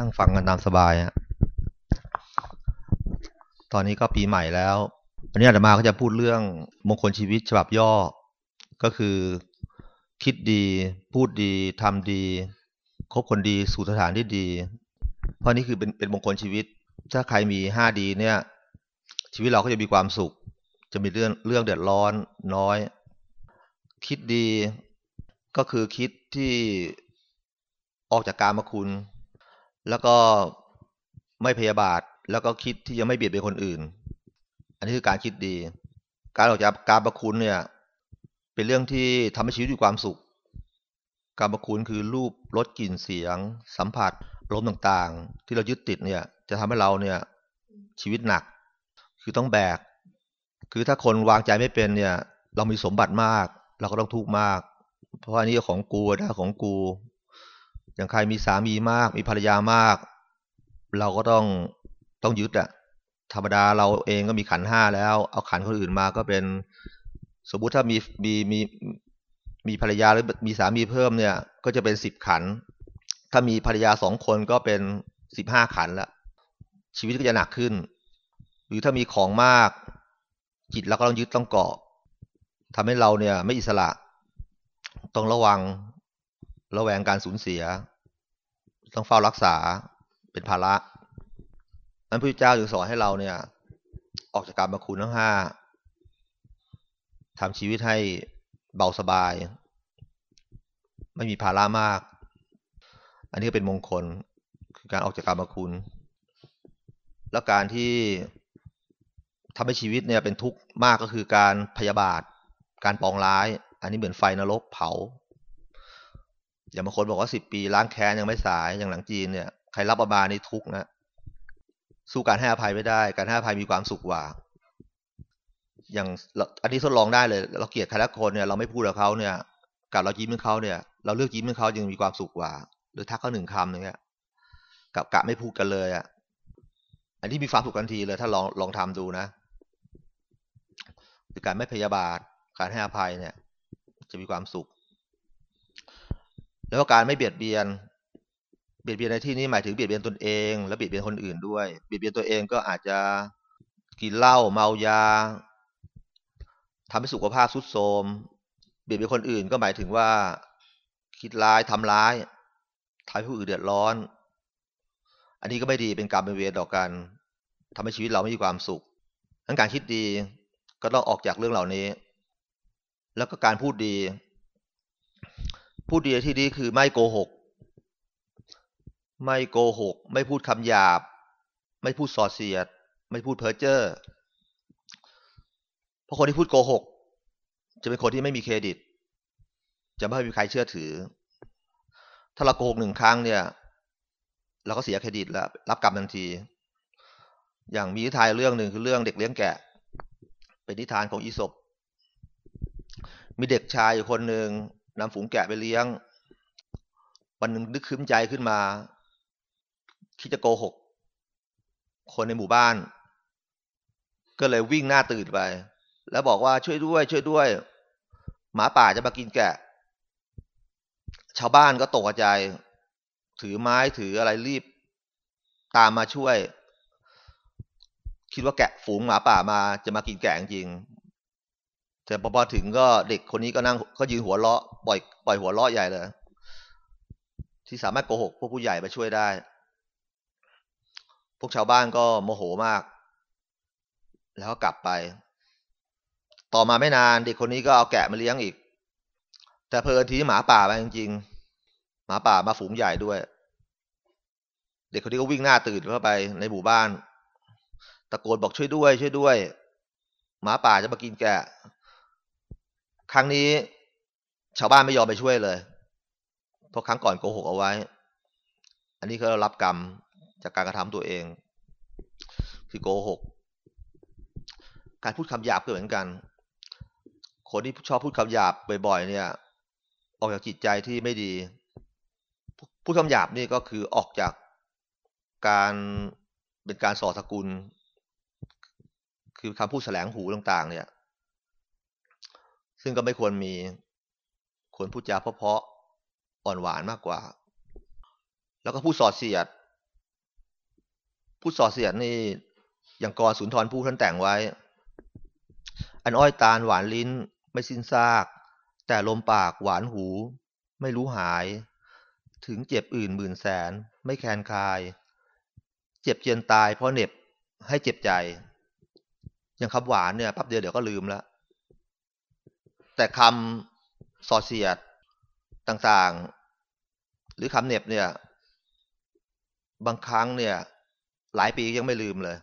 ั่งฟังกันตามสบายฮะตอนนี้ก็ปีใหม่แล้ว วันนี้อาตมาก็จะพูดเรื่องมงคลชีวิตฉบับย่อ ก็คือคิดดี พูดดีทำดีคบคนดีสู่สถานที่ดี เพราะนี่คือเป็นเป็นมงคลชีวิต ถ้าใครมีห้าดีเนี่ย ชีวิตเราก็จะมีความสุข จะมีเรื่องเรื่องเดือดร้อนน้อย คิดดีก็คือคิดที่ออกจากการมาคุณ แล้วก็ไม่พยาบาท แล้วก็คิดที่จะไม่เบียดเบียนคนอื่น อันนี้คือการคิดดี การออกจากการประคุณเนี่ย เป็นเรื่องที่ทำให้ชีวิตมีความสุข การประคุณคือรูปรสกลิ่นเสียง สัมผัสลมต่างๆ ที่เรายึดติดเนี่ย จะทำให้เราเนี่ย ชีวิตหนัก คือต้องแบก คือถ้าคนวางใจไม่เป็นเนี่ย เรามีสมบัติมาก เราก็ต้องทุกข์มาก เพราะอันนี้ของกูได้ของกู อย่างใครมีสามีมาก มีภรรยามาก เราก็ต้องต้องยึดอะธรรมดาเราเองก็มีขันห้าแล้ว เอาขันคนอื่นมาก็เป็น สมมุติถ้ามีมีมีมีภรรยาหรือมีสามีเพิ่มเนี่ย ก็จะเป็นสิบขัน ถ้ามีภรรยาสองคนก็เป็นสิบห้าขันแล้วชีวิตก็จะหนักขึ้น หรือถ้ามีของมาก จิตเราก็ต้องยึดต้องเกาะทำให้เราเนี่ย ไม่อิสระ ต้องระวัง ระแวงการสูญเสีย ต้องเฝ้ารักษาเป็นภาระนั้นพระเจ้าจึงสอนให้เราเนี่ย ออกจากการมาคุณทั้งห้าทำชีวิตให้เบาสบาย ไม่มีภาระมาก อันนี้ก็เป็นมงคลคือการออกจากการมาคุณ แล้วการที่ทำให้ชีวิตเนี่ยเป็นทุกข์มากก็คือการพยาบาท การปองร้าย อันนี้เหมือนไฟนรกเผา อย่างบางคนบอกว่าสิบปีล้างแค้นยังไม่สายอย่างหลังจีนเนี่ยใครรับประมาณนี้ทุกนะสู้การให้อภัยไม่ได้ การให้อภัยมีความสุขกว่า อย่างอันนี้ทดลองได้เลย เราเกลียดใครละคนเนี่ยเราไม่พูดกับเขาเนี่ยกับเรายิ้มให้เขาเนี่ย เราเลือกยิ้มให้เขายังมีความสุขกว่า หรือทักเขาหนึ่งคำอย่างเงี้ยกับกะไม่พูดกันเลยอะ อันนี้มีความสุขทันทีเลย ถ้าลองลองทำดูนะคือการไม่พยาบาทการให้อภัยเนี่ย จะมีความสุข แล้วก็การไม่เบียดเบียน เบียดเบียนในที่นี้หมายถึงเบียดเบียนตนเอง และเบียดเบียนคนอื่นด้วย เบียดเบียนตัวเองก็อาจจะกินเหล้าเมายาทำให้สุขภาพทรุดโทรม เบียดเบียนคนอื่นก็หมายถึงว่า คิดร้ายทำร้ายทำให้ผู้อื่นเดือดร้อน อันนี้ก็ไม่ดีเป็นกรรมเป็นเวรต่อกันทำให้ชีวิตเราไม่มีความสุขทั้งการคิดดีก็ต้องออกจากเรื่องเหล่านี้ แล้วก็การพูดดี พูดดีที่ดีคือไม่โกหก ไม่โกหก ไม่พูดคำหยาบ ไม่พูดส่อเสียด ไม่พูดเพ้อเจ้อเพราะคนที่พูดโกหก จะเป็นคนที่ไม่มีเครดิต จะไม่มีใครเชื่อถือ ถ้าเราโกหกหนึ่งครั้งเนี่ยเราก็เสียเครดิตแล้ว รับกรรมทันที อย่างมีนิทายเรื่องหนึ่งคือเรื่องเด็กเลี้ยงแกะ เป็นนิทานของอีศบมีเด็กชายอยู่คนหนึ่ง นำฝูงแกะไปเลี้ยง วันหนึ่งนึกคืมใจขึ้นมา คิดจะโกหก คนในหมู่บ้าน ก็เลยวิ่งหน้าตื่นไป แล้วบอกว่าช่วยด้วย ช่วยด้วย หมาป่าจะมากินแกะ ชาวบ้านก็ตกใจ ถือไม้ถืออะไรรีบ ตามมาช่วย คิดว่าแกะฝูงหมาป่ามาจะมากินแกะจริง แต่พอถึงก็เด็กคนนี้ก็นั่งก็ยืนหัวเราะปล่อยปล่อยหัวเราะใหญ่เลย ที่สามารถโกหกพวกผู้ใหญ่มาช่วยได้ พวกชาวบ้านก็โมโหมาก แล้วก็กลับไป ต่อมาไม่นาน เด็กคนนี้ก็เอาแกะมาเลี้ยงอีก แต่เพลินทีหมาป่ามาจริงๆ หมาป่ามาฝูงใหญ่ด้วย เด็กคนนี้ก็วิ่งหน้าตื่นเข้าไปในหมู่บ้าน ตะโกนบอกช่วยด้วย ช่วยด้วย หมาป่าจะมากินแกะ ครั้งนี้ ชาวบ้านไม่ยอมไปช่วยเลยเพราะครั้งก่อนโกหกเอาไว้ อันนี้เขารับกรรมจากการกระทำตัวเอง คือโกหก การพูดคำหยาบก็เหมือนกัน คนที่ชอบพูดคำหยาบบ่อยๆเนี่ย ออกจากจิตใจที่ไม่ดี พูดคำหยาบนี่ก็คือออกจากการเป็นการส่อสกุล คือคำพูดแสลงหูต่าง ๆ เนี่ย ซึ่งก็ไม่ควรมีควรพูดจาเพาะๆอ่อนหวานมากกว่า แล้วก็พูดสอดเสียดพูดส่อเสียดนี่อย่างกรสุนทรผู้ท่านแต่งไว้ อันอ้อยตาลหวานลิ้นไม่สิ้นซาก แต่ลมปากหวานหู ไม่รู้หาย ถึงเจ็บอื่นหมื่นแสน ไม่แคนคาย เจ็บเจียนตายเพราะเหน็บให้เจ็บใจ อย่างคำหวานเนี่ยปั๊บเดียวเดี๋ยวก็ลืมแล้ว แต่คำส่อเสียดต่างๆ หรือคำเน็บเนี่ย บางครั้งเนี่ย หลายปียังไม่ลืมเลย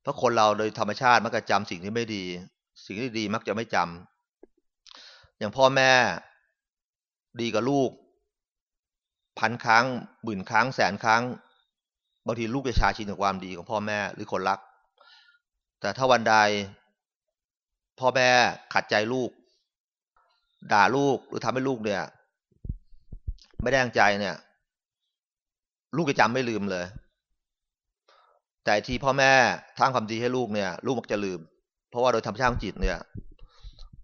เพราะคนเราโดยธรรมชาติมักจะจำสิ่งที่ไม่ดี สิ่งที่ดีมักจะไม่จำอย่างพ่อแม่ดีกับลูก พันครั้งหมื่นครั้งแสนครั้ง บางทีลูกจะชาชินกับความดีของพ่อแม่หรือคนรัก แต่ถ้าวันใด พ่อแม่ขัดใจลูก ด่าลูกหรือทำให้ลูกเนี่ย ไม่ได้ตั้งใจเนี่ย ลูกจะจำไม่ลืมเลย แต่ที่พ่อแม่ทางความดีให้ลูกเนี่ย ลูกมักจะลืม เพราะว่าโดยธรรมชาติของจิตเนี่ย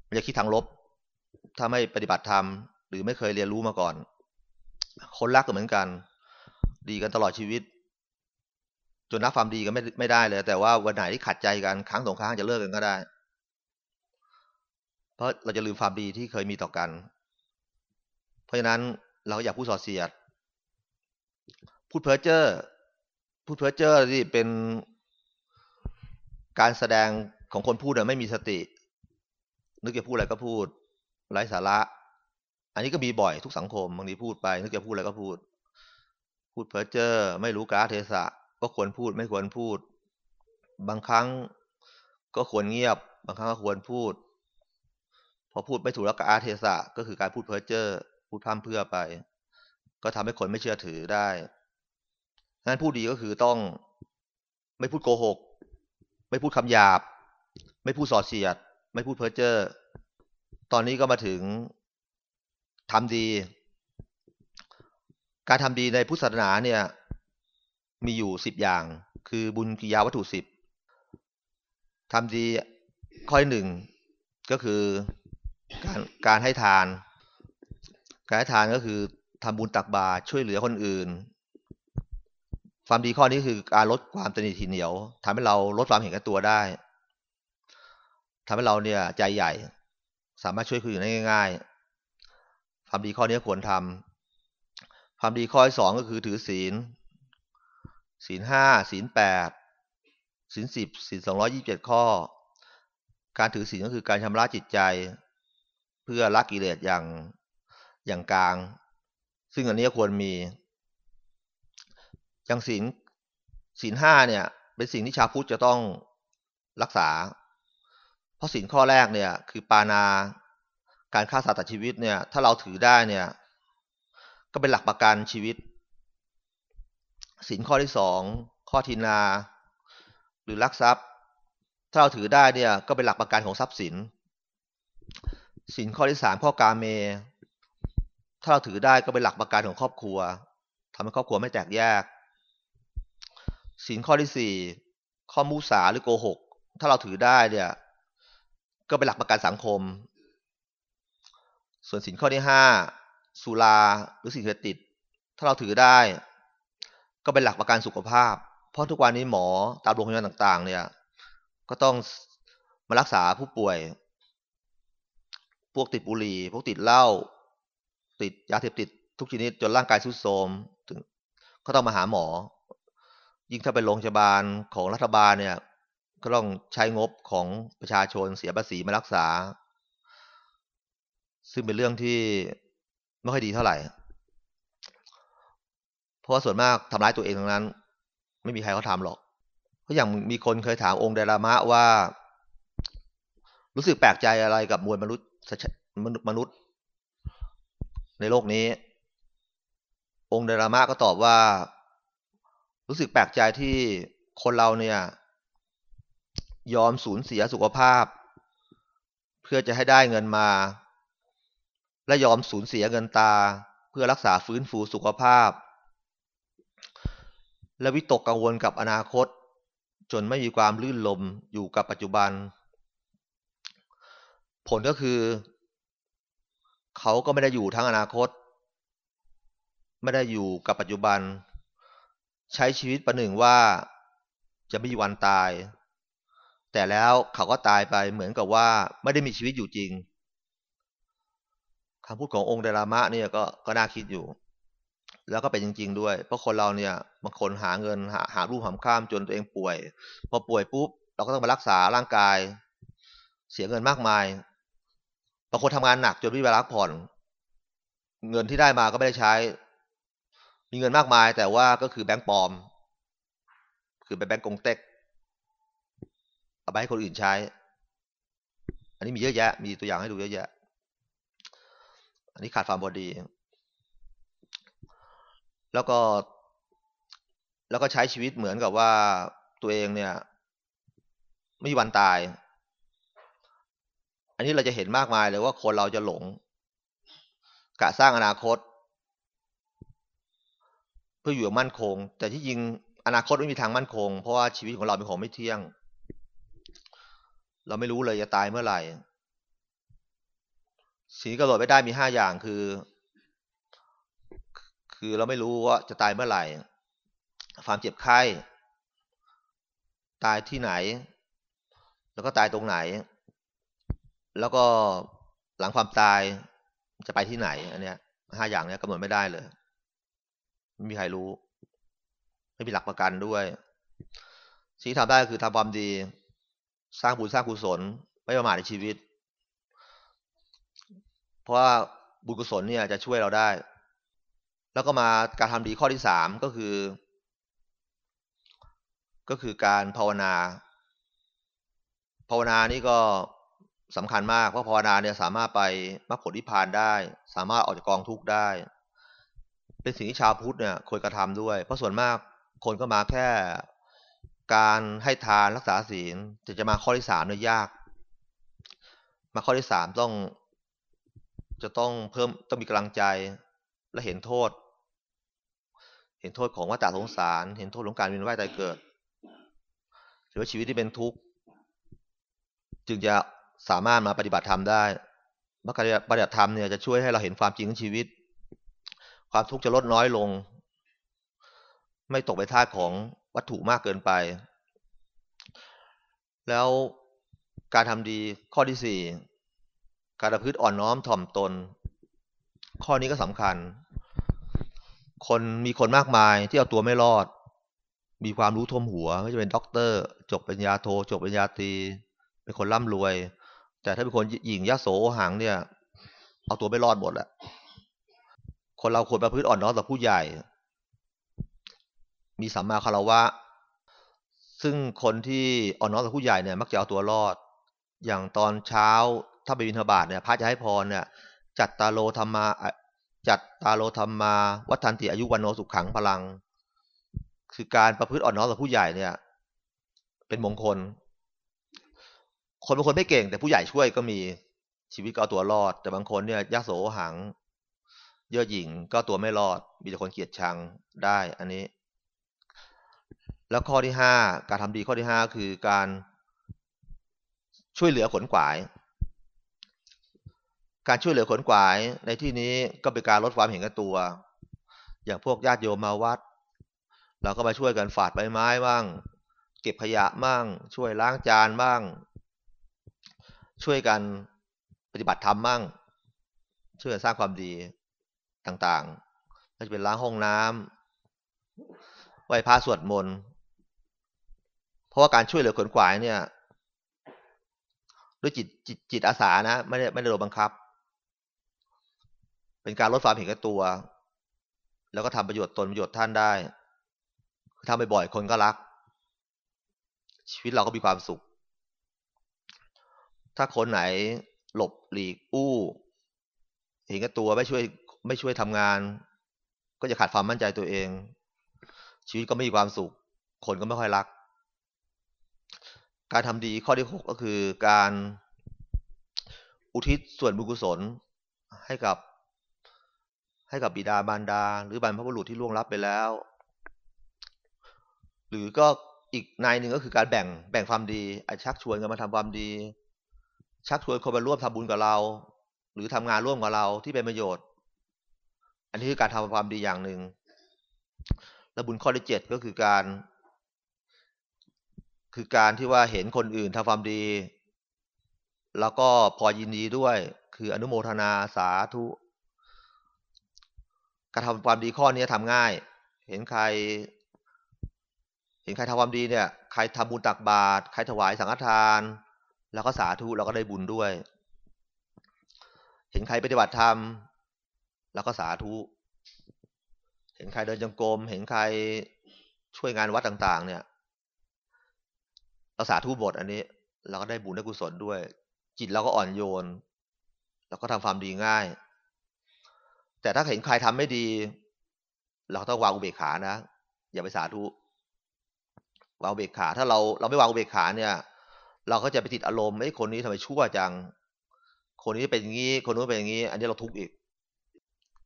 มันจะคิดทางลบ ถ้าไม่ปฏิบัติธรรมหรือไม่เคยเรียนรู้มาก่อน คนรักก็เหมือนกัน ดีกันตลอดชีวิตจนนับความดีกันไม่ไม่ได้เลย แต่ว่าวันไหนที่ขัดใจกันครั้งสองครั้งจะเลิกกันก็ได้ ราะเราจะลืมความดีที่เคยมีต่อกัน เพราะฉะนั้นเราอยากพูดส่อเสียด พูดเพ้อเจ้อ พูดเพ้อเจ้อที่เป็นการแสดงของคนพูดไม่มีสติ นึกจะพูดอะไรก็พูดไร้สาระ อันนี้ก็มีบ่อยทุกสังคมบางทีพูดไป นึกจะพูดอะไรก็พูด พูดเพ้อเจ้อไม่รู้กาเทศะก็ควรพูดไม่ควรพูด บางครั้งก็ควรเงียบ บางครั้งก็ควรพูด พอพูดไม่ถูกแล้วก็อาเทศะก็คือการพูดเพ้อเจ้อพูดพร่ำเพื่อไป ก็ทำให้คนไม่เชื่อถือได้นั้นผู้ดีก็คือต้องไม่พูดโกหก ไม่พูดคำหยาบ ไม่พูดส่อเสียด ไม่พูดเพ้อเจ้อตอนนี้ก็มาถึงทำดี การทำดีในพุทธศาสนาเนี่ย มีอยู่สิบอย่าง คือบุญกิยาวัตถุสิบทำดีข้อหนึ่งก็คือ การการให้ทาน การให้ทานก็คือทำบุญตักบาตรช่วยเหลือคนอื่น ความดีข้อนี้คือการลดความตนีทีเหนียวทำให้เราลดความเห็นแก่ตัวได้ทำให้เราเนี่ยใจใหญ่ สามารถช่วยคนอื่นได้ง่าย ๆ ความดีข้อนี้ควรทำความดีข้อที่สองก็คือถือศีล ศีลห้าศีลแปดศีลสิบศีลสองร้อยี่สิบเจ็ดข้อ การถือศีลก็คือการชำระจิตใจ เพื่อละกิเลสอย่างอย่างกลาง ซึ่งอันนี้ควรมีอย่างศีลศีลห้าเนี่ย เป็นสิ่งที่ชาวพุทธจะต้องรักษา เพราะศีลข้อแรกเนี่ย คือปานาการฆ่าสัตว์ตัดชีวิตเนี่ย ถ้าเราถือได้เนี่ย ก็เป็นหลักประกันชีวิตศีลข้อที่สองข้อทินา หรือลักทรัพย์ ถ้าเราถือได้เนี่ย ก็เป็นหลักประกันของทรัพย์สิน ศีลข้อที่สามข้อกาเม ถ้าเราถือได้ก็เป็นหลักประกันของครอบครัวทำให้ครอบครัวไม่แตกแยกสินข้อที่สี่ข้อมูสาหรือโกหก ถ้าเราถือได้เนี่ย ก็เป็นหลักประกันสังคม ส่วนสินข้อที่ห้าสุราหรือสิ่งเสพติด ถ้าเราถือได้ ก็เป็นหลักประกันสุขภาพ เพราะทุกวันนี้หมอตามโรงพยาบาลต่าง ๆ เนี่ย ก็ต้องมารักษาผู้ป่วย พวกติดบุหรี่ พวกติดเหล้าติดยาเสพติดทุกชนิดจนร่างกายทรุดโทรมถึงก็ต้องมาหาหมอ ยิ่งถ้าเป็นโรงพยาบาลของรัฐบาลเนี่ยก็ต้องใช้งบของประชาชนเสียภาษีมารักษา ซึ่งเป็นเรื่องที่ไม่ค่อยดีเท่าไหร่ เพราะส่วนมากทำร้ายตัวเองทั้งนั้น ไม่มีใครเขาทำหรอก เพราะอย่างมีคนเคยถามองค์เดลามะว่า รู้สึกแปลกใจอะไรกับมวลมนุษย์ มนุษย์ ในโลกนี้ องค์เดลามะก็ตอบว่า รู้สึกแปลกใจที่คนเราเนี่ย ยอมสูญเสียสุขภาพ เพื่อจะให้ได้เงินมา และยอมสูญเสียเงินตา เพื่อรักษาฟื้นฟูสุขภาพ และวิตกกังวลกับอนาคต จนไม่มีความลื่นลมอยู่กับปัจจุบัน ผลก็คือ เขาก็ไม่ได้อยู่ทั้งอนาคต ไม่ได้อยู่กับปัจจุบัน ใช้ชีวิตประหนึ่งว่าจะไม่มีวันตาย แต่แล้วเขาก็ตายไปเหมือนกับว่าไม่ได้มีชีวิตอยู่จริงคำพูดขององค์เดรามะเนี่ยก็ก็น่าคิดอยู่ แล้วก็เป็นจริง ๆ ด้วย เพราะคนเราเนี่ยบางคนหาเงินหาหารูปหามข้ามจนตัวเองป่วย พอป่วยปุ๊บเราก็ต้องมารักษาร่างกาย เสียเงินมากมาย บางคนทำงานหนักจนไม่มีเวลาพักผ่อน เงินที่ได้มาก็ไม่ได้ใช้ มีเงินมากมาย แต่ว่าก็คือแบงก์ปลอม คือเป็นแบงก์กงเต็ก เอาไปให้คนอื่นใช้ อันนี้มีเยอะแยะ มีตัวอย่างให้ดูเยอะแยะ อันนี้ขาดความพอดี แล้วก็ แล้วก็ใช้ชีวิตเหมือนกับว่าตัวเองเนี่ย ไม่มีวันตาย นนี้เราจะเห็นมากมายเลยว่าคนเราจะหลง กะสร้างอนาคต เพื่ออยู่มั่นคง แต่ที่จริงอนาคตไม่มีทางมั่นคง เพราะว่าชีวิตของเราเป็นของไม่เที่ยง เราไม่รู้เลยจะตายเมื่อไหร่สิ่งที่กำหนดไม่ได้มีห้าอย่างคือ คือเราไม่รู้ว่าจะตายเมื่อไหร่ ความเจ็บไข้ ตายที่ไหน แล้วก็ตายตรงไหน แล้วก็หลังความตายจะไปที่ไหน อันเนี้ยห้าอย่างเนี้ยกำหนดไม่ได้เลย ไม่มีใครรู้ ไม่มีหลักประกันด้วยสิ่งที่ทำได้คือทำความดี สร้างบุญสร้างกุศล ไม่ประมาทในชีวิต เพราะว่าบุญกุศลเนี่ยจะช่วยเราได้ แล้วก็มาการทำดีข้อที่สามก็คือ ก็คือการภาวนา ภาวนานี่ก็ สำคัญมากเพราะภาวนาเนี่ยสามารถไปมรรคผลนิพพานได้ สามารถออกจากกองทุกข์ได้ เป็นสิ่งที่ชาวพุทธเนี่ยควรกระทำด้วย เพราะส่วนมากคนก็มาแค่การให้ทานรักษาศีลจะจะมาข้อที่สามเนี่ยยาก มาข้อที่สามต้อง จะต้องเพิ่มต้องมีกำลังใจและเห็นโทษ เห็นโทษของวัฏสงสาร เห็นโทษของการเวียนว่ายตายเกิด หรือว่าชีวิตที่เป็นทุกข์จึงจะ สามารถมาปฏิบัติธรรมได้มรรคปฏิบัติธรรมเนี่ยจะช่วยให้เราเห็นความจริงของชีวิต ความทุกข์จะลดน้อยลง ไม่ตกไปท่าของวัตถุมากเกินไป แล้วการทำดีข้อที่สี่การประพฤติอ่อนน้อมถ่อมตน ข้อนี้ก็สำคัญ คนมีคนมากมายที่เอาตัวไม่รอด มีความรู้ท่วมหัวไม่จะเป็นด็อกเตอร์ จบปริญญาโท จบปริญญาตรีเป็นคนร่ำรวย แต่ถ้าเป็นคนหญิงยะโสหังเนี่ย เอาตัวไม่รอดหมดแหละคนเราควรประพฤติอ่อนน้อมต่อผู้ใหญ่ มีสัมมาคารวะ ซึ่งคนที่อ่อนน้อมต่อผู้ใหญ่เนี่ย มักจะเอาตัวรอด อย่างตอนเช้าถ้าไปบิณฑบาตเนี่ยพระจะให้พรเนี่ย จัดตาโลธรรมา จัดตาโลธรรมา วัฒนติอายุวันโนสุขขังพลัง คือการประพฤติอ่อนน้อมต่อผู้ใหญ่เนี่ย เป็นมงคล คนบางคนไม่เก่ง แต่ผู้ใหญ่ช่วยก็มีชีวิตก็เอาตัวรอด แต่บางคนเนี่ยยกโสหัง เย่อหยิ่งก็ตัวไม่รอด มีแต่คนเกลียดชังได้ อันนี้ แล้วข้อที่ห้าการทำดีข้อที่ห้าคือการช่วยเหลือขนขวาย การช่วยเหลือขนขวายในที่นี้ก็เป็นการลดความเห็นแก่ตัว อย่างพวกญาติโยมมาวัด เราก็มาช่วยกันฝาดใบไม้บ้าง เก็บขยะบ้าง ช่วยล้างจานบ้าง ช่วยกันปฏิบัติธรรมมั่ง ช่วยกันสร้างความดีต่างๆก็จะเป็นล้างห้องน้ำไหว้พระสวดมนต์เพราะว่าการช่วยเหลือขนขวายเนี่ยด้วยจิตจิตจิตอาสานะ ไม่ได้ไม่ได้โดนบังคับ เป็นการลดความเห็นแก่ตัว แล้วก็ทำประโยชน์ตนประโยชน์ท่านได้ทำบ่อยๆคนก็รัก ชีวิตเราก็มีความสุข ถ้าคนไหนหลบหลีกอู้เห็นกับตัวไม่ช่วยไม่ช่วยทำงาน ก็จะขาดความมั่นใจตัวเอง ชีวิตก็ไม่มีความสุข คนก็ไม่ค่อยรัก การทำดีข้อที่หกก็คือการอุทิศส่วนบุญกุศลให้กับ ให้กับบิดาบารดา หรือบรรพบุรุษที่ล่วงลับไปแล้ว หรือก็อีกนายหนึ่งก็คือการแบ่งแบ่งความดีอาชักชวนกันมาทำความดี ชักชวนคนมาร่วมทำบุญกับเรา หรือทำงานร่วมกับเราที่เป็นประโยชน์ อันนี้คือการทำความดีอย่างหนึ่งและบุญข้อที่เจ็ดก็คือการ คือการที่ว่าเห็นคนอื่นทำความดี แล้วก็พอยินดีด้วย คืออนุโมทนาสาธุการทำความดีข้อนี้ทำง่าย เห็นใคร เห็นใครทำความดีเนี่ย ใครทำบุญตักบาตรใครถวายสังฆทาน แล้วก็สาธุเราก็ได้บุญด้วย เห็นใครปฏิบัติธรรมแล้วก็สาธุเห็นใครเดินจงกรมเห็นใครช่วยงานวัดต่าง ๆ เนี่ย เราสาธุบทอันนี้ เราก็ได้บุญได้กุศลด้วย จิตเราก็อ่อนโยนแล้วก็ทำความดีง่าย แต่ถ้าเห็นใครทำไม่ดี เราต้องวางอุเบกขานะ อย่าไปสาธุวางอุเบกขา ถ้าเราเราไม่วางอุเบกขาเนี่ย เราก็จะไปติดอารมณ์ไอ้คนนี้ทำไมชั่วจัง คนนี้เป็นอย่างนี้ คนนู้นเป็นอย่างนี้ อันนี้เราทุกข์อีก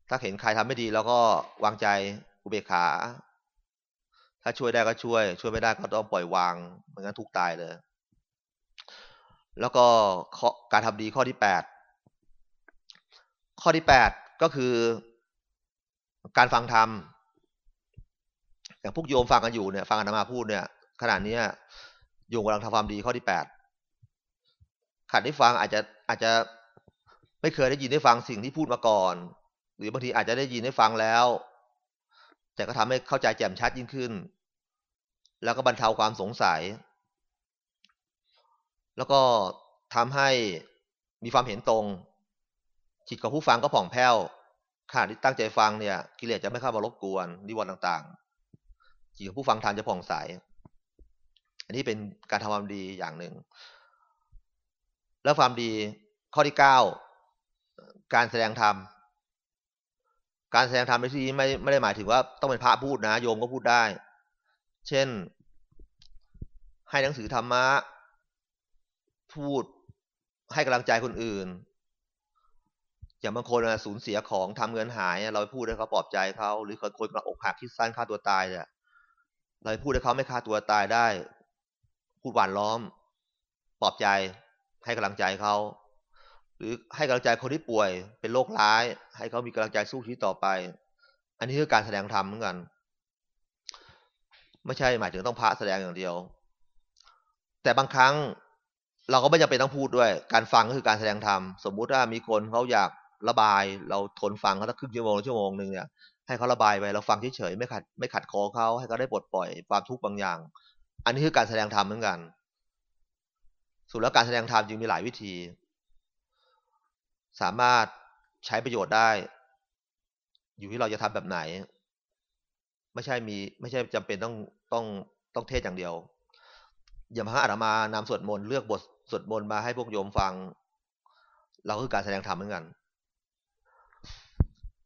ถ้าเห็นใครทำไม่ดีเราก็วางใจอุเบกขา ถ้าช่วยได้ก็ช่วย ช่วยไม่ได้ก็ต้องปล่อยวางไม่งั้นทุกตายเลย แล้วก็การทำดีข้อที่แปดข้อที่แปดก็คือ การฟังธรรมอย่างพวกโยมฟังกันอยู่เนี่ย ฟังอาตมาพูดเนี่ยขณะนี้โยมกำลังทำความดีข้อที่แปดัดได้ฟังอาจจะอาจจะไม่เคยได้ยินได้ฟังสิ่งที่พูดมาก่อน หรือบางทีอาจจะได้ยินได้ฟังแล้ว แต่ก็ทำให้เข้าใจแจ่มชัดยิ่งขึ้น แล้วก็บรรเทาความสงสัย แล้วก็ทำให้มีความเห็นตรง จิตของผู้ฟังก็ผ่องแผ้วขณะที่ตั้งใจฟังเนี่ยกิเลสจะไม่เข้ามารบกวนนิวรณ์ต่างๆจิตของผู้ฟังทานจะผ่องใส อันนี้เป็นการทำความดีอย่างหนึ่ง แล้วความดีข้อที่เก้าการแสดงธรรมการแสดงธรรมในที่นี้ไม่ไม่ได้หมายถึงว่าต้องเป็นพระพูดนะโยมก็พูดได้ เช่น ให้หนังสือธรรมะ พูดให้กำลังใจคนอื่น อย่างบางคนสูญเสียของทำเงินหาย เราไปพูดให้เขาปลอบใจเขาหรือคนคนกระอกหักคิดสั้นฆ่าตัวตายเนี่ยเราไปพูดให้เขาไม่ฆ่าตัวตายได้ พูดหวานล้อมปลอบใจ ให้กำลังใจเขาหรือให้กำลังใจคนที่ป่วยเป็นโรคร้าย ให้เขามีกำลังใจสู้ชีวิตต่อไป อันนี้คือการแสดงธรรมเหมือนกัน ไม่ใช่หมายถึงต้องพระแสดงอย่างเดียว แต่บางครั้งเราก็ไม่จำเป็นต้องพูดด้วย การฟังก็คือการแสดงธรรมสมมุติว่ามีคนเขาอยากระบาย เราทนฟังเขาสักครึ่งชั่วโมงชั่วโมงหนึ่งเนี่ยให้เขาระบายไปเราฟังเฉยๆไม่ขัดไม่ขัดคอเขาให้เขาได้ปลดปล่อยความทุกข์บางอย่าง อันนี้คือการแสดงธรรมเหมือนกัน สุดแล้วการแสดงธรรมจึงมีหลายวิธี สามารถใช้ประโยชน์ได้ อยู่ที่เราจะทำแบบไหน ไม่ใช่มีไม่ใช่จำเป็นต้องต้องต้องเทศอย่างเดียว อย่างพระอาตมานำสวดมนต์เลือกบทสวดมนต์มาให้พวกโยมฟัง เราคือการแสดงธรรมเหมือนกัน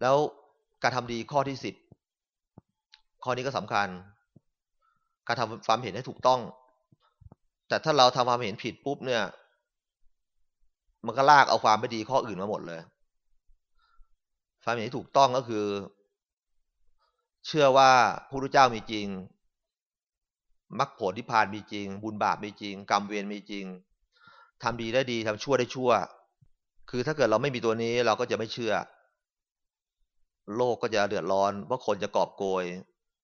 แล้วการทำดีข้อที่สิบข้อนี้ก็สำคัญ การทำความเห็นให้ถูกต้อง แต่ถ้าเราทำความเห็นผิดปุ๊บเนี่ย มันก็ลากเอาความไม่ดีข้ออื่นมาหมดเลย ความเห็นที่ถูกต้องก็คือ เชื่อว่าพระพุทธเจ้ามีจริงมรรคผลที่ผ่านมีจริง บุญบาปมีจริง กรรมเวรมีจริงทำดีได้ดีทำชั่วได้ชั่ว คือถ้าเกิดเราไม่มีตัวนี้เราก็จะไม่เชื่อ โลกก็จะเดือดร้อนเพราะคนจะกอบโกย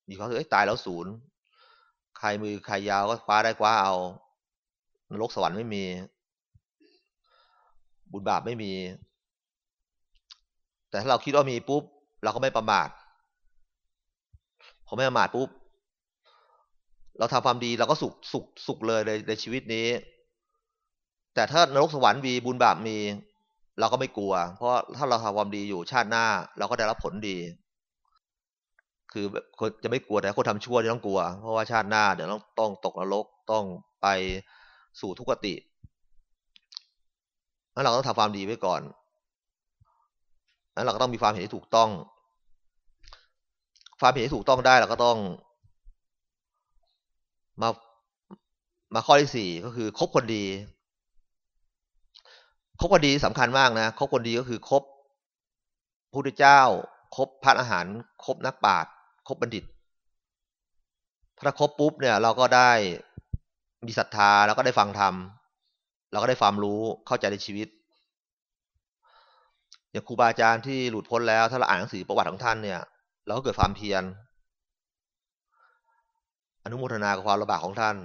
มีเขาคือตายแล้วศูนย์ใครมือใครยาวก็คว้าได้คว้าเอา นรกสวรรค์ไม่มี บุญบาปไม่มี แต่ถ้าเราคิดว่ามีปุ๊บ เราก็ไม่ประมาทพอไม่ประมาทปุ๊บ เราทำความดีเราก็สุขสุขสุขเลยในในชีวิตนี้ แต่ถ้านรกสวรรค์มีบุญบาปมี เราก็ไม่กลัว เพราะถ้าเราทำความดีอยู่ชาติหน้า เราก็ได้รับผลดี คือคนจะไม่กลัวแต่คนทำชั่วจะต้องกลัว เพราะว่าชาติหน้าเดี๋ยวต้องต้องตกนรกต้องไป สู่ทุกขติแล้วเราต้องทำความดีไว้ก่อนแล้วเราก็ต้องมีความเห็นที่ถูกต้อง ความเห็นที่ถูกต้องได้เราก็ต้อง มามาข้อที่สี่ก็คือคบคนดีคบคนดีสำคัญมากนะคบคนดีก็คือคบพระพุทธเจ้าคบพระอาหารคบนักปราชญ์คบบัณฑิต ถ้าคบปุ๊บเนี่ย เราก็ได้ มีศรัทธาแล้วก็ได้ฟังธรรมเราก็ได้ความรู้เข้าใจในชีวิตอย่างครูบาอาจารย์ที่หลุดพ้นแล้ว ถ้าเราอ่านหนังสือประวัติของท่านเนี่ย เราก็เกิดความเพียรอนุโมทนากับความลำบากของท่าน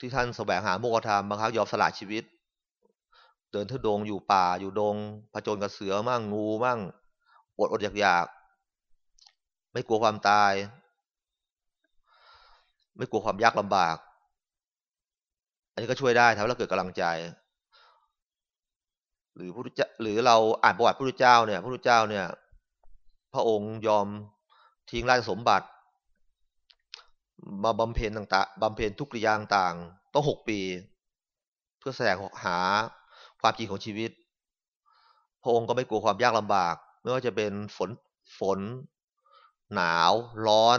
ที่ท่านแสวงหาโมกธรรมบางครั้งยอมสละชีวิต เดินทุดงอยู่ป่าอยู่ดงผจญกับเสือมั่งงูมั่งอดอดอยากอยากไม่กลัวความตาย ไม่กลัวความยากลำบาก อันนี้ก็ช่วยได้ทำให้เราเกิดกำลังใจ หรือพระเจ้าหรือเราอ่านประวัติพระพุทธเจ้าเนี่ยพระพุทธเจ้าเนี่ย พระองค์ยอมทิ้งราชสมบัติ มาบำเพ็ญต่างๆบำเพ็ญทุกอย่างต่างต้องหกปี เพื่อแสดงหาความจริงของชีวิต พระองค์ก็ไม่กลัวความยากลำบาก ไม่ว่าจะเป็นฝนฝน หนาว ร้อน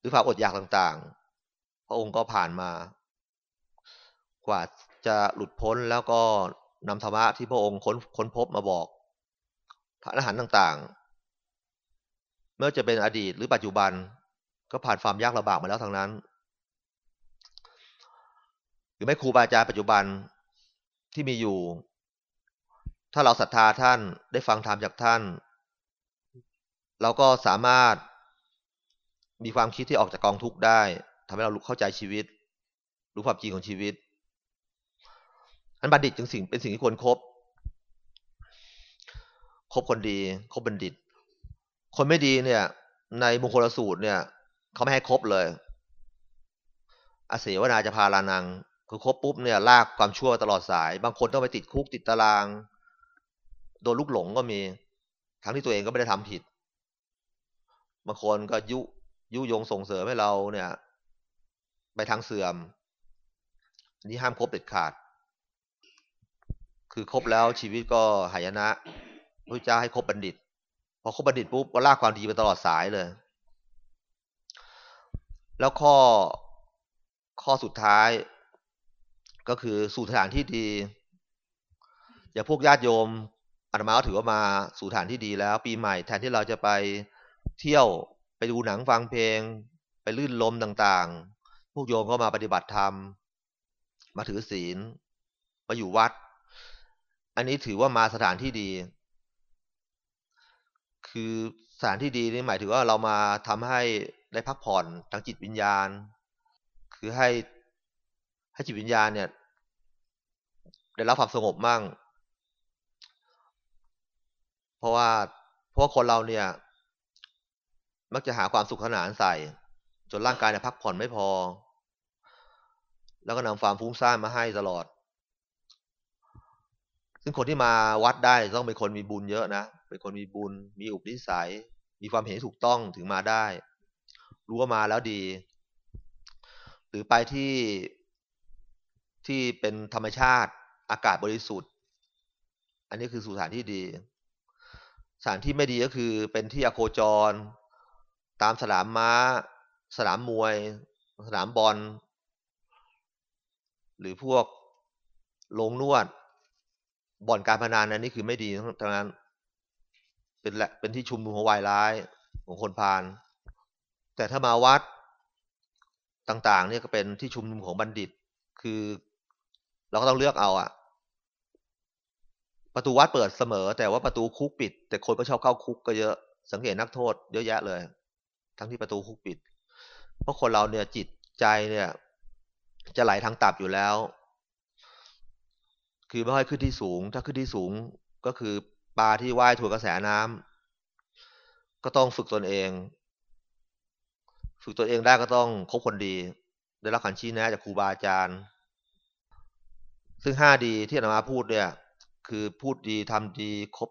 หรือความอดอยากต่างๆ พระองค์ก็ผ่านมา กว่าจะหลุดพ้นแล้วก็นำธรรมะที่พระองค์ค้นค้นพบมาบอก พระอรหันต์ต่างๆไม่ว่าจะเป็นอดีตหรือปัจจุบันก็ผ่านความยากลำบากมาแล้วทั้งนั้น หรือไม่ครูบาอาจารย์ปัจจุบันที่มีอยู่ ถ้าเราศรัทธาท่านได้ฟังธรรมจากท่าน เราก็สามารถ มีความคิดที่ออกจากกองทุกข์ได้ทำให้เราเข้าใจชีวิต รู้ความจริงของชีวิตอันบัณฑิตจึงสิ่งเป็นสิ่งที่ควรครบคบคนดีคบบัณฑิต คนไม่ดีเนี่ย ในมงคลสูตรเนี่ยเขาไม่ให้คบเลย อาเสวนาจะพาลานัง คือคบปุ๊บเนี่ย ลากความชั่วตลอดสาย บางคนต้องไปติดคุกติดตาราง โดนลูกหลงก็มี ทั้งที่ตัวเองก็ไม่ได้ทำผิด บางคนก็ยุ ยุยงส่งเสริมให้เราเนี่ย ไปทางเสื่อมนี่ห้ามคบเด็ดขาด คือคบแล้วชีวิตก็หายนะพระเจ้าให้คบบัณฑิต พอคบบัณฑิตปุ๊บก็ลากความดีไปตลอดสายเลย แล้วข้อข้อสุดท้าย ก็คือสู่สถานที่ดี อย่าพวกญาติโยมอาตมาก็ถือว่ามาสู่ฐานที่ดีแล้ว ปีใหม่แทนที่เราจะไปเที่ยว ไปดูหนังฟังเพลง ไปลื่นลมต่างๆ พวกโยมก็มาปฏิบัติธรรม มาถือศีล มาอยู่วัด อันนี้ถือว่ามาสถานที่ดี คือสถานที่ดีนี่หมายถึงว่าเรามาทำให้ได้พักผ่อนทางจิตวิญญาณ คือให้ให้จิตวิญญาณเนี่ย ได้รับความสงบมั่ง เพราะว่าเพราะคนเราเนี่ย มักจะหาความสุขขนานใส่ จนร่างกายเนี่ยพักผ่อนไม่พอ แล้วก็นำความฟุ้งซ่านมาให้ตลอด ซึ่งคนที่มาวัดได้ต้องเป็นคนมีบุญเยอะนะ เป็นคนมีบุญ มีอุปนิสัย มีความเห็นถูกต้องถึงมาได้ รู้ว่ามาแล้วดี หรือไปที่ที่เป็นธรรมชาติอากาศบริสุทธิ์ อันนี้คือสุสานที่ดี สถานที่ไม่ดีก็คือเป็นที่อโคจร ตามสนามม้า สนามมวย สนามบอล หรือพวกโรงนวด บ่อนการพนันนั้นนี่คือไม่ดีทั้งนั้น เป็นแหละเป็นที่ชุมนุมของวายร้ายของคนพาลแต่ถ้ามาวัดต่างๆเนี่ยก็เป็นที่ชุมนุมของบัณฑิต คือเราก็ต้องเลือกเอาอะประตูวัดเปิดเสมอ แต่ว่าประตูคุกปิด แต่คนก็ชอบเข้าคุกก็เยอะ สังเกตนักโทษเยอะแยะเลย ทั้งที่ประตูคุกปิด เพราะคนเราเนี่ยจิตใจเนี่ย จะไหลทางตับอยู่แล้ว คือไม่ค่อยขึ้นที่สูง ถ้าขึ้นที่สูงก็คือปลาที่ว่ายถ่วกระแสน้ำก็ต้องฝึกตนเอง ฝึกตนเองได้ก็ต้องคบคนดี ได้รับขันชี้แนะจากครูบาอาจารย์ ซึ่งห้าดีที่อามาพูดเนี่ย คือพูดดีทำดีคบ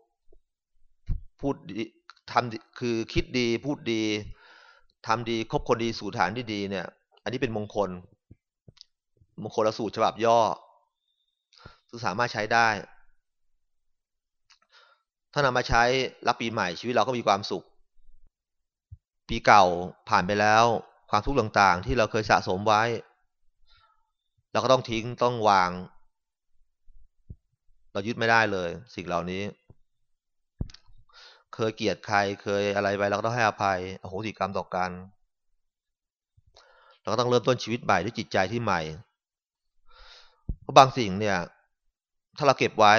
พูดดีทำคือคิดดีพูดดี ทำดีคบคนดีสู่ฐานที่ดีเนี่ย อันนี้เป็นมงคล มงคลละสูตรฉบับย่อซึ่งสามารถใช้ได้ ถ้านำมาใช้รับปีใหม่ชีวิตเราก็มีความสุข ปีเก่าผ่านไปแล้ว ความทุกข์ต่างๆ ที่เราเคยสะสมไว้ เราก็ต้องทิ้งต้องวาง เรายึดไม่ได้เลย สิ่งเหล่านี้ เคยเกลียดใครเคยอะไรไปเราก็ต้องให้อภัยอโหสิกรรมต่อกันเราก็ต้องเริ่มต้นชีวิตใหม่ด้วยจิตใจที่ใหม่เพราะบางสิ่งเนี่ย ถ้าเราเก็บไว้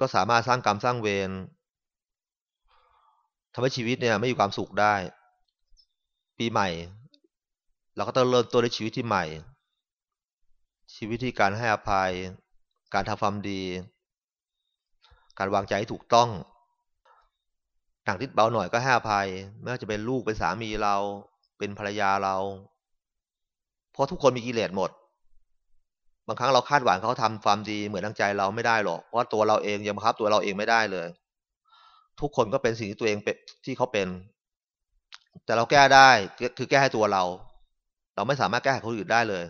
ก็สามารถสร้างกรรมสร้างเวรทำให้ชีวิตเนี่ย ไม่มีความสุขได้ ปีใหม่ เราก็ต้องเริ่มต้นในชีวิตที่ใหม่ ชีวิตที่การให้อภัย การทำความดี การวางใจให้ถูกต้อง หนักนิดเบาหน่อยก็ให้อภัยไม่ว่าจะเป็นลูกเป็นสามีเรา เป็นภรรยาเราเพราะทุกคนมีกิเลสหมด บางครั้งเราคาดหวังเขาทำความดีเหมือนดังใจเราไม่ได้หรอก เพราะตัวเราเองยังบังคับตัวเราเองไม่ได้เลย ทุกคนก็เป็นสิ่งที่ตัวเองเป็นที่เขาเป็น แต่เราแก้ได้คือแก้ให้ตัวเรา เราไม่สามารถแก้ให้คนอื่นได้เลย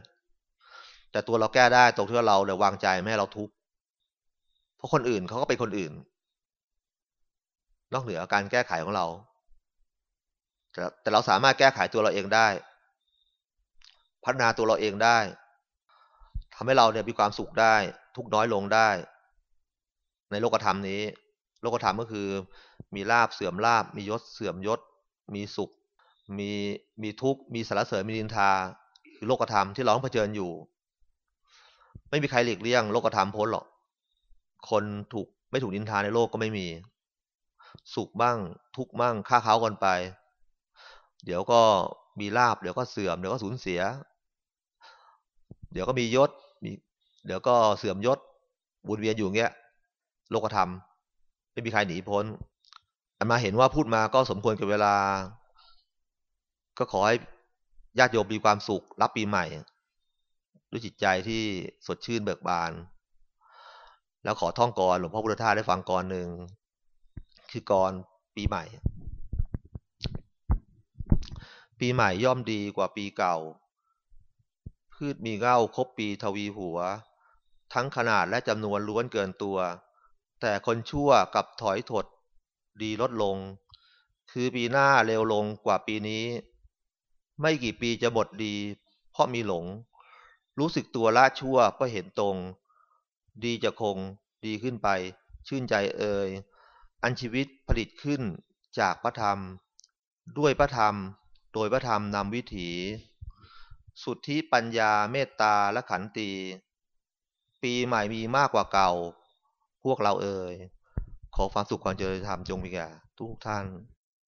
แต่ตัวเราแก้ได้ตรงที่ว่าเราเดี๋ยววางใจไม่ให้เราทุกข์เพราะคนอื่นเขาก็เป็นคนอื่น นอกเหนือการแก้ไขของเราแต่เราสามารถแก้ไขตัวเราเองได้ พัฒนาตัวเราเองได้ทำให้เราเนี่ยมีความสุขได้ ทุกน้อยลงได้ ในโลกธรรมนี้ โลกธรรมก็คือ มีลาบเสื่อมลาบ มียศเสื่อมยศ มีสุข มีมีทุกข์ มีสารเสริญมีนินทาคือโลกธรรมที่เราต้องเผชิญอยู่ ไม่มีใครหลีกเลี่ยงโลกธรรมพ้นหรอก คนถูกไม่ถูกนินทาในโลกก็ไม่มี สุขบ้าง ทุกบ้างค่าเขากันไป เดี๋ยวก็มีลาบเดี๋ยวก็เสื่อมเดี๋ยวก็สูญเสีย เดี๋ยวก็มียศมีเดี๋ยวก็เสื่อมยศวนเวียนอยู่เงี้ยโลกธรรม ไม่มีใครหนีพ้น อันมาเห็นว่าพูดมาก็สมควรกับเวลา ก็ขอให้ญาติโยมมีความสุขรับปีใหม่ ด้วยจิตใจที่สดชื่นเบิกบาน แล้วขอท่องกรหลวงพ่อพุทธทาสได้ฟังกรหนึ่ง คือก่อนปีใหม่ ปีใหม่ย่อมดีกว่าปีเก่า พืชมีเง่าครบปีทวีหัว ทั้งขนาดและจำนวนล้วนเกินตัว แต่คนชั่วกับถอยถดดีลดลง คือปีหน้าเร็วลงกว่าปีนี้ ไม่กี่ปีจะหมดดี เพราะมีหลง รู้สึกตัวละชั่วก็เห็นตรง ดีจะคงดีขึ้นไป ชื่นใจเอ่ย อันชีวิตผลิตขึ้นจากพระธรรม ด้วยพระธรรม โดยพระธรรมนำวิถี สุทธิปัญญาเมตตาและขันตีปีใหม่มีมากกว่าเก่า พวกเราเอ่ยขอความสุขความเจริญธรรมจงมีแก่ทุกท่าน